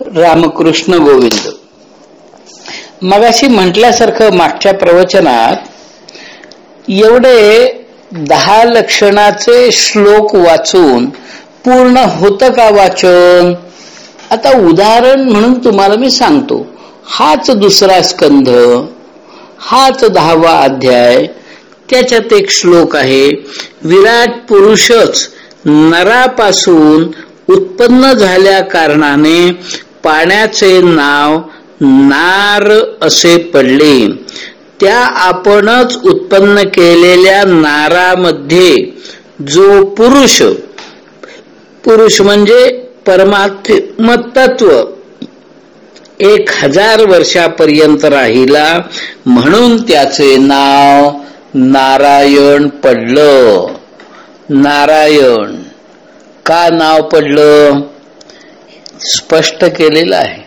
रामकृष्ण गोविंद. मगाशी म्हटल्यासारखं मागच्या प्रवचनात एवढे दहा लक्षणाचे श्लोक वाचून पूर्ण होतं का वाचन? आता उदाहरण म्हणून तुम्हाला मी सांगतो. हाच दुसरा स्कंध हाच दहावा अध्याय त्याच्यात एक श्लोक आहे विराट पुरुषच नरापासून उत्पन्न झाल्या कारणाने पाण्याचे नाव नार असे पडले. त्या आपणच उत्पन्न केलेल्या नारामध्ये जो पुरुष पुरुष म्हणजे परमात्म तत्व एक हजार वर्षापर्यंत राहिला म्हणून त्याचे नाव नारायण पडलं. नारायण का नाव पडलं? स्पष्ट केलेलं आहे.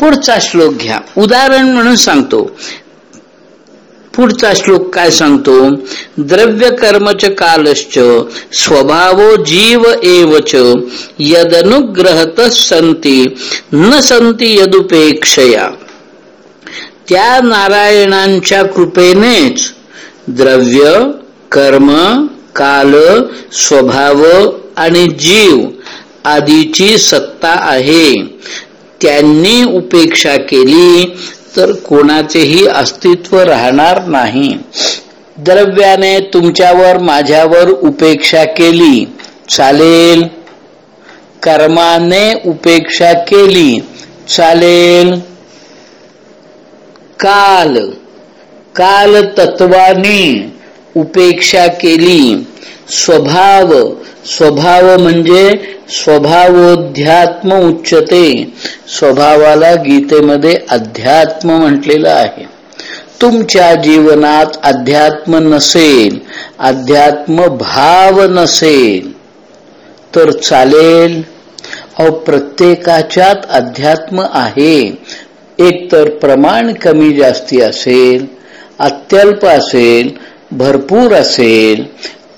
पुढचा श्लोक घ्या. उदाहरण म्हणून सांगतो. पुढचा श्लोक काय सांगतो? द्रव्य कर्मच कालश्च स्वभावो जीव एवच यदनुग्रहत संती न संती यदुपेक्षया. त्या नारायणांच्या कृपेनेच द्रव्य कर्म काल स्वभाव आणि जीव आदीची सत्ता आहे. त्यांनी उपेक्षा केली तर कोणाचेही अस्तित्व राहणार नाही. द्रव्याने तुमच्यावर माझ्यावर उपेक्षा केली. चालेल. कर्माने उपेक्षा केली. चालेल. काल. काल तत्वानी उपेक्षा केली. स्वभाव स्वभाव म्हणजे स्वभावोध्यात्म उच्चते. स्वभावाला गीतेमध्ये अध्यात्म म्हटलेलं आहे. तुमच्या जीवनात अध्यात्म नसेल अध्यात्म भाव नसेल तर चालेल. अहो प्रत्येकाच्यात अध्यात्म आहे. एक तर प्रमाण कमी जास्ती असेल अत्यल्प असेल भरपूर असेल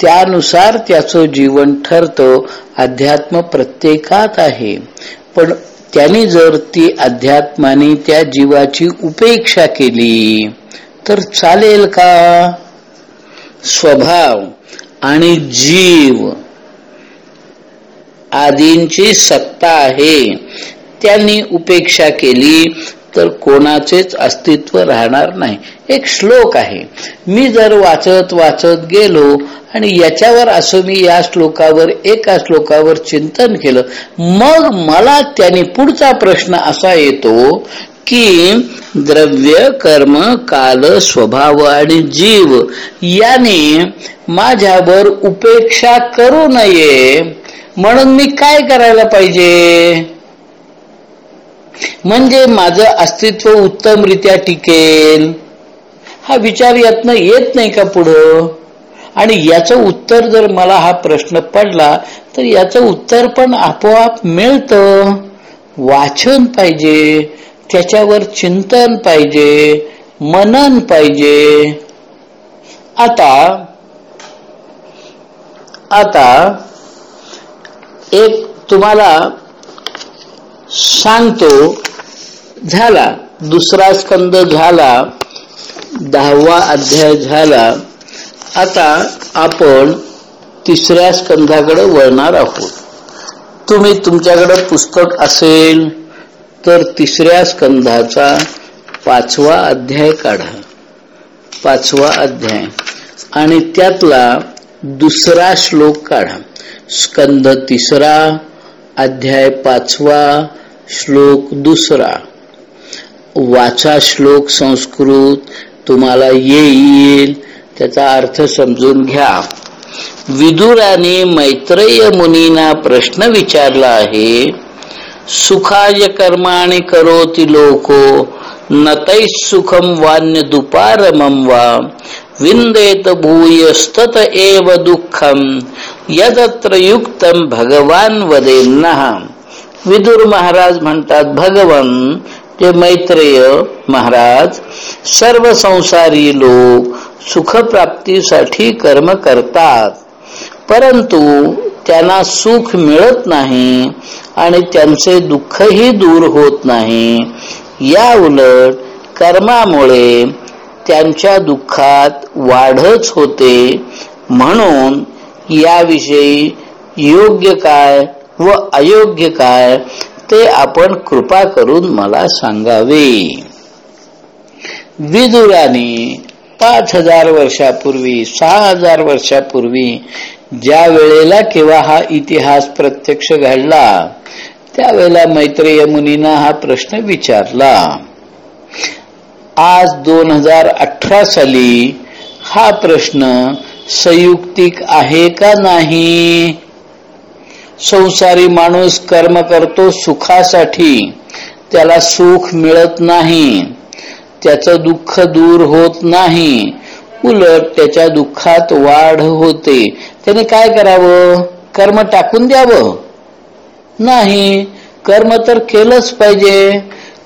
त्यानुसार त्याचं जीवन ठरतं अध्यात्म प्रत्येकात आहे. पण त्याने जर ती अध्यात्माने त्या जीवाची उपेक्षा केली तर चालेल का? स्वभाव आणि जीव आदींची सत्ता आहे. त्यांनी उपेक्षा केली तर कोणाचेच अस्तित्व राहणार नाही. एक श्लोक आहे. मी जर वाचत वाचत गेलो आणि याच्यावर असं मी या श्लोकावर एका श्लोकावर चिंतन केलं मग मला त्याने पुढचा प्रश्न असा येतो की द्रव्य कर्म काल स्वभाव आणि जीव याने माझ्यावर उपेक्षा करू नये. म्हणून मी काय करायला पाहिजे? म्हणजे माझं अस्तित्व उत्तमरित्या टिकेल? हा विचार यातनं येत नाही का पुढं? आणि याचं उत्तर जर मला हा प्रश्न पडला तर याचं उत्तर पण आपोआप मिळतं. वाचन पाहिजे त्याच्यावर चिंतन पाहिजे मनन पाहिजे. आता आता एक तुम्हाला सांगतो झाला. दुसरा स्कंद झाला. दहावा अध्याय झाला. आता आपण तिसऱ्या स्कंधाकडे वळणार आहोत. तुम्ही तुमच्याकडे पुस्तक असेल तर तिसऱ्या स्कंधाचा पाचवा अध्याय काढा. पाचवा अध्याय. आणि त्यातला दुसरा श्लोक काढा. स्कंध तिसरा अध्याय पाचवा श्लोक दुसरा. वाचा श्लोक संस्कृत तुम्हाला येईल त्याचा अर्थ समजून घ्या. विदुराने मैत्रेय मुनीना प्रश्न विचारला आहे सुखाय कर्माणि करोति लोको नतै सुखम वान्य दुपारमं वा विंदेत भूयस्तत एव दुःखम यदत्र युक्तम भगवान वदेन्नः। विदुर महाराज म्हणतात भगवन ते मैत्रेय महाराज सर्व संसारी लोक सुखप्राप्तीसाठी कर्म करतात. परंतु त्यांना सुख मिळत नाही आणि त्यांचे दुःखही दूर होत नाही. या उलट कर्मामुळे त्यांच्या दुःखात वाढच होते. म्हणून याविषयी योग्य काय व अयोग्य काय ते आपण कृपा करून मला सांगावे. विदुराने पाच हजार वर्षापूर्वी सहा हजार वर्षापूर्वी ज्या वेळेला किंवा हा इतिहास प्रत्यक्ष घडला त्यावेळेला मैत्रेय मुनीना हा प्रश्न विचारला. आज दोन हजार अठरा साली हा प्रश्न संयुक्तिक आहे का नाही? संसारी माणूस कर्म करतो सुखासाठी. त्याला सुख मिळत नाही. त्याचं दुःख दूर होत नाही. उलट त्याच्या दुःखात वाढ होते. त्याने काय करावं? कर्म टाकून द्यावं? नाही. कर्म तर केलंच पाहिजे.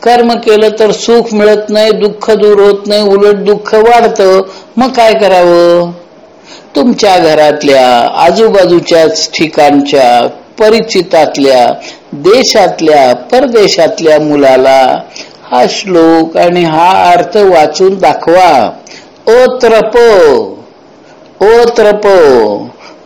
कर्म केलं तर सुख मिळत नाही दुःख दूर होत नाही उलट दुःख वाढतं. मग काय करावं? तुमच्या घरातल्या आजूबाजूच्याच ठिकाणच्या परिचितातल्या देशातल्या परदेशातल्या मुलाला हा श्लोक आणि हा अर्थ वाचून दाखवा. ओत्रप ओत्रप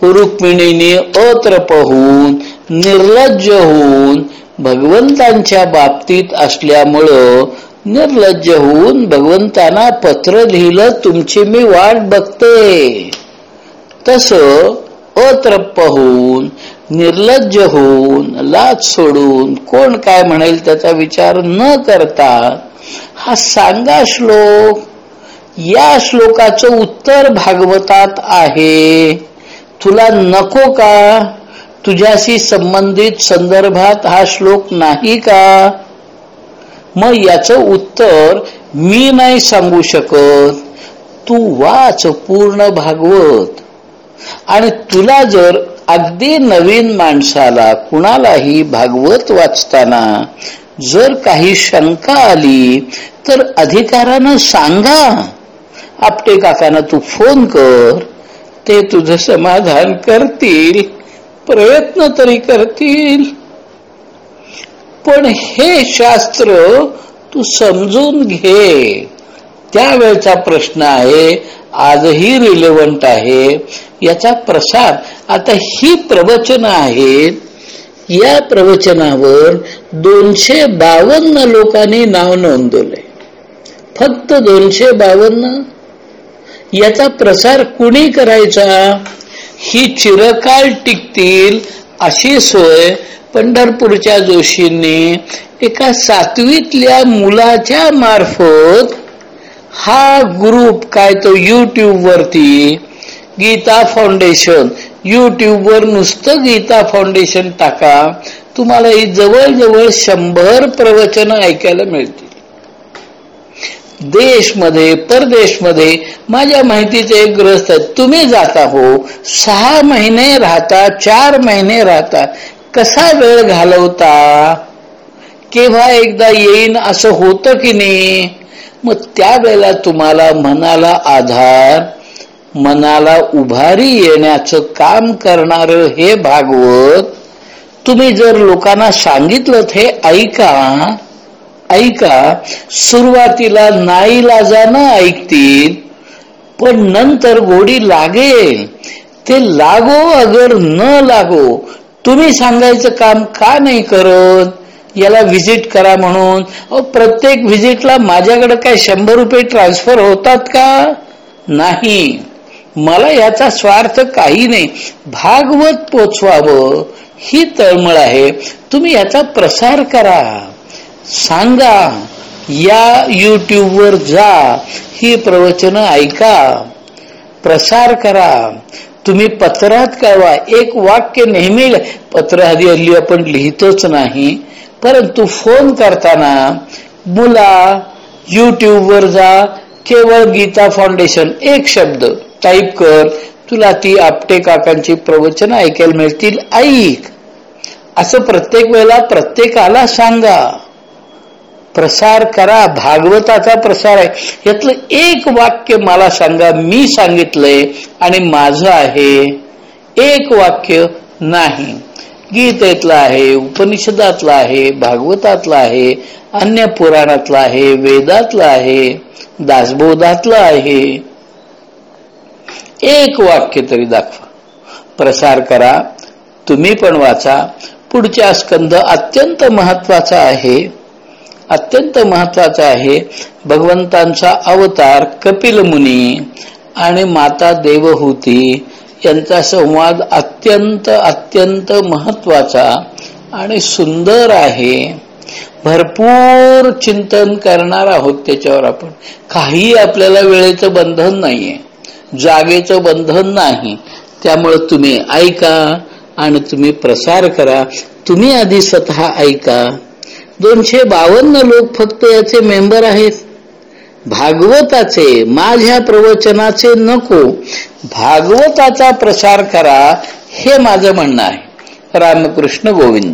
रुक्मिणीने ओत्रप होऊन निर्लज्ज होऊन भगवंतांच्या बाबतीत असल्यामुळं निर्लज्ज होऊन भगवंतांना पत्र लिहिलं तुमची मी वाट बघते. तस अत्रप्प होऊन निर्लज्ज होऊन लाच सोडून कोण काय म्हणेल त्याचा विचार न करता हा सांगा श्लोक या श्लोकाचं उत्तर भागवतात आहे. तुला नको का? तुझ्याशी संबंधित संदर्भात हा श्लोक नाही का? मग याचं उत्तर मी नाही सांगू शकत. तू वाच पूर्ण भागवत. आणि तुला जर अगदी नवीन माणसाला कुणालाही भागवत वाचताना जर काही शंका आली तर अधिकारानं सांगा. आपटे काकांना तू फोन कर ते तुझं समाधान करतील प्रयत्न तरी करतील. पण हे शास्त्र तू समजून घे. त्यावेळचा प्रश्न आहे आजही रिलेवंट आहे. याचा प्रसार आता ही प्रवचन आहेत. या प्रवचनावर दोनशे बावन्न लोकांनी नाव नोंदवले फक्त दोनशे बावन्न याचा प्रसार कुणी करायचा? ही चिरकाल टिकतील अशी सोय पंढरपूरच्या जोशींनी एका सातवीतल्या मुलाच्या मार्फत हा ग्रुप काय तो युट्यूब वरती गीता फाउंडेशन युट्यूब वर नुसतं गीता फाउंडेशन टाका तुम्हाला ही जवळजवळ शंभर प्रवचन ऐकायला मिळतील. देशमध्ये परदेशमध्ये माझ्या माहितीचे एक ग्रस्त आहेत तुम्ही जाता हो सहा महिने राहता चार महिने राहता कसा वेळ घालवता? केव्हा एकदा येईन असं होतं की नाही? मग त्यावेळेला तुम्हाला मनाला आधार मनाला उभारी येण्याचं काम करणार हे भागवत तुम्ही जर लोकांना सांगितलं हे ऐका ऐका. सुरुवातीला नाईलाजानं ऐकतील पण नंतर गोडी लागेल. ते लागो अगर न लागो तुम्ही सांगायचं काम का नाही करत? याला व्हिजिट करा म्हणून. प्रत्येक व्हिजिटला माझ्याकडे काय शंभर रुपये ट्रान्सफर होतात का? नाही. मला याचा स्वार्थ काही नाही. भागवत पोचवावं ही तळमळ आहे. तुम्ही याचा प्रसार करा. सांगा या वर जा. ही प्रवचन ऐका. प्रसार करा. तुम्ही पत्रात कळवा. एक वाक्य नेहमी पत्र आधी हल्ली आपण लिहितोच नाही. परंतु फोन करताना मुला वर जा केवळ गीता फाउंडेशन एक शब्द टाईप कर तुला ती आपटे काकांची प्रवचन ऐकायला मिळतील. ऐक. असं प्रत्येक वेळेला प्रत्येकाला सांगा. प्रसार करा. भागवताचा प्रसार आहे. यातलं एक वाक्य मला सांगा. मी सांगितलंय आणि माझं आहे. एक वाक्य नाही. गीतेतला आहे उपनिषदातला आहे भागवतातला आहे अन्य पुराणातला आहे वेदातला आहे दासबोधातला आहे. एक वाक्य तरी दाखवा. प्रसार करा तुम्ही पण वाचा. पुढच्या स्कंद अत्यंत महत्त्वाचा आहे. अत्यंत महत्त्वाचा आहे. भगवंतांचा अवतार कपिल मुनी आणि माता देवहूती यांचा संवाद अत्यंत अत्यंत महत्त्वाचा आणि सुंदर आहे. भरपूर चिंतन करणार आहोत त्याच्यावर आपण. काही आपल्याला वेळेचं बंधन नाहीये. जागेचं बंधन नाही. त्यामुळे तुम्ही ऐका आणि तुम्ही प्रसार करा. तुम्ही आधी स्वतः ऐका. दोनशे बावन्न लोक फक्त याचे मेंबर आहेत. भागवताचे माझ्या प्रवचनाचे नको. भागवताचा प्रसार करा हे माझं म्हणणं आहे. रामकृष्ण गोविंद.